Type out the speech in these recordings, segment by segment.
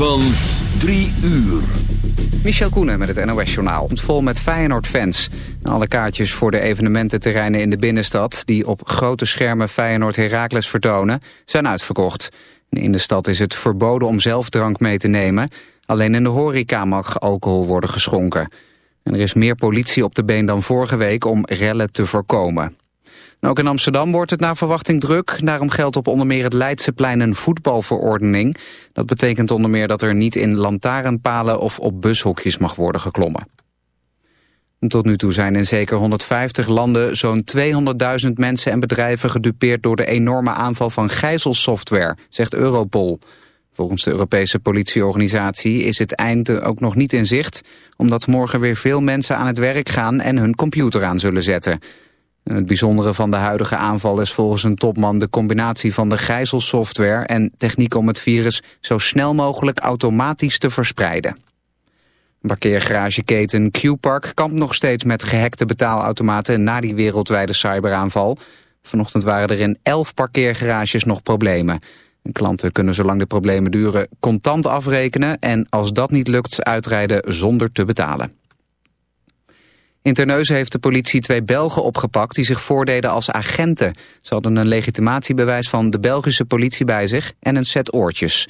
van 3 uur. Michel Koenen met het NOS-journaal. Vol met Feyenoord-fans. Alle kaartjes voor de evenemententerreinen in de binnenstad... die op grote schermen Feyenoord-Heracles vertonen, zijn uitverkocht. In de stad is het verboden om zelf drank mee te nemen. Alleen in de horeca mag alcohol worden geschonken. En er is meer politie op de been dan vorige week om rellen te voorkomen. Ook in Amsterdam wordt het naar verwachting druk. Daarom geldt op onder meer het Leidseplein een voetbalverordening. Dat betekent onder meer dat er niet in lantaarnpalen of op bushokjes mag worden geklommen. Tot nu toe zijn in zeker 150 landen zo'n 200.000 mensen en bedrijven gedupeerd door de enorme aanval van gijzelsoftware, zegt Europol. Volgens de Europese politieorganisatie is het einde ook nog niet in zicht... omdat morgen weer veel mensen aan het werk gaan en hun computer aan zullen zetten. Het bijzondere van de huidige aanval is volgens een topman... de combinatie van de gijzelsoftware en techniek om het virus... zo snel mogelijk automatisch te verspreiden. Parkeergarageketen Q-Park kampt nog steeds met gehackte betaalautomaten... na die wereldwijde cyberaanval. Vanochtend waren er in elf parkeergarages nog problemen... Klanten kunnen zolang de problemen duren contant afrekenen en als dat niet lukt uitrijden zonder te betalen. In Terneuzen heeft de politie twee Belgen opgepakt die zich voordeden als agenten. Ze hadden een legitimatiebewijs van de Belgische politie bij zich en een set oortjes.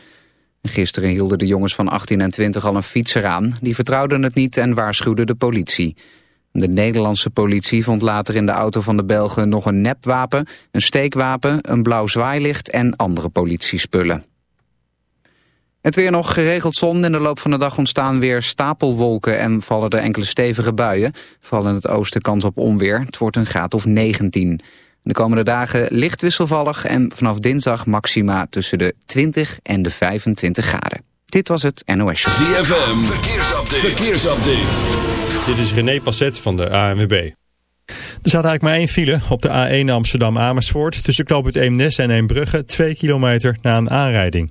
Gisteren hielden de jongens van 18 en 20 al een fietser aan. Die vertrouwden het niet en waarschuwden de politie. De Nederlandse politie vond later in de auto van de Belgen nog een nepwapen, een steekwapen, een blauw zwaailicht en andere politiespullen. Het weer nog geregeld zon. In de loop van de dag ontstaan weer stapelwolken en vallen er enkele stevige buien. Vooral in het oosten kans op onweer. Het wordt een graad of 19. De komende dagen licht wisselvallig en vanaf dinsdag maxima tussen de 20 en de 25 graden. Dit was het NOS Show. ZFM, verkeersupdate. verkeersupdate. Dit is René Passet van de ANWB. Er staat eigenlijk maar één file op de A1 Amsterdam-Amersfoort... tussen knooppunt Eemnes en Eembrugge, 2 kilometer na een aanrijding.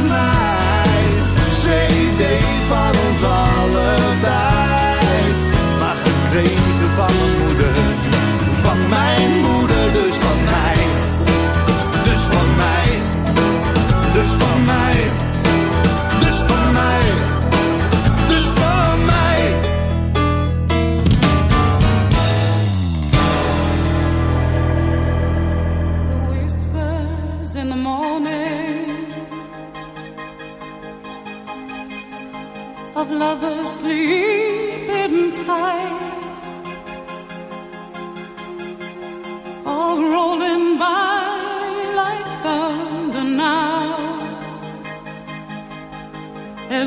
Gekregen van mijn moeder, van mijn moeder, dus van mij. Dus van mij, dus van mij, dus van mij, dus van mij. The whispers in the morning of lovers sleeping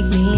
make me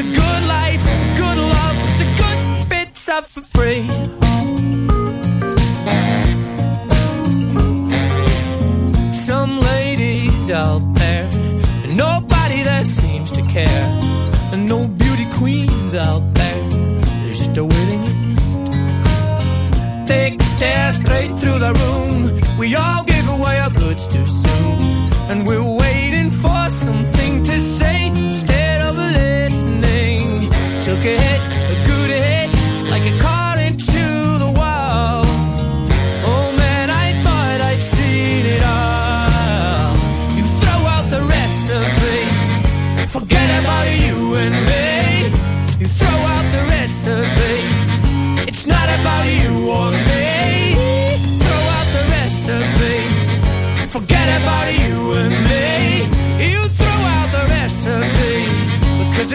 a good life, good love, the good bits up for free.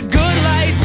good life.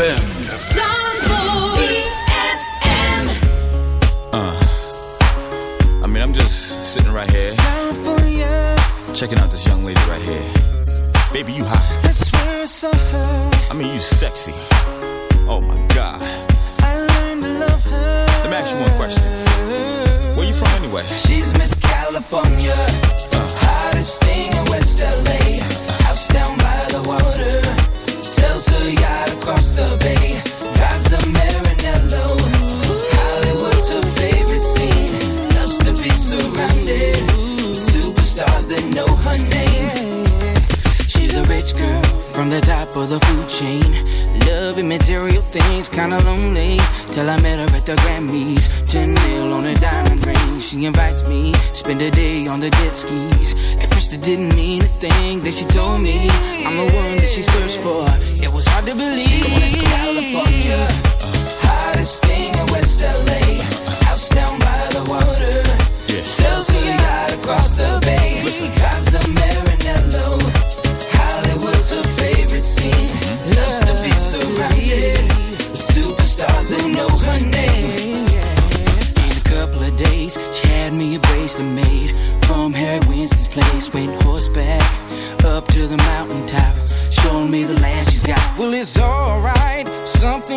ZFM.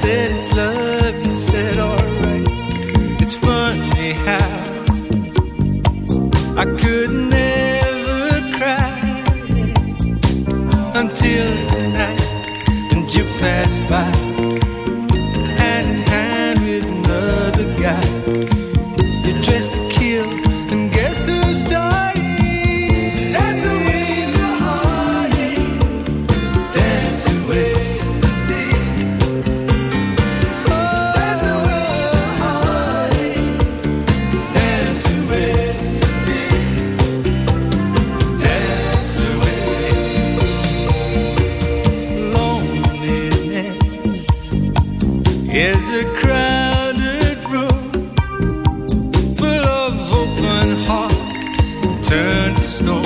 Said it's love, you said alright. It's funny how I could never cry until tonight, and you passed by is a crowded room full of open turned to stone.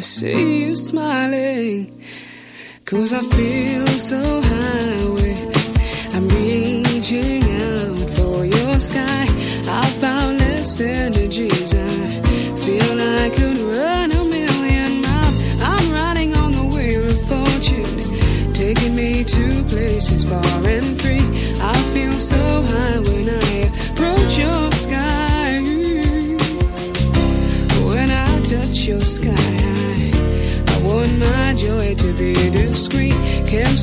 I see you smiling. Cause I feel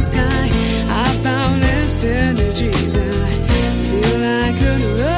sky. I found this energy, I feel like a. love.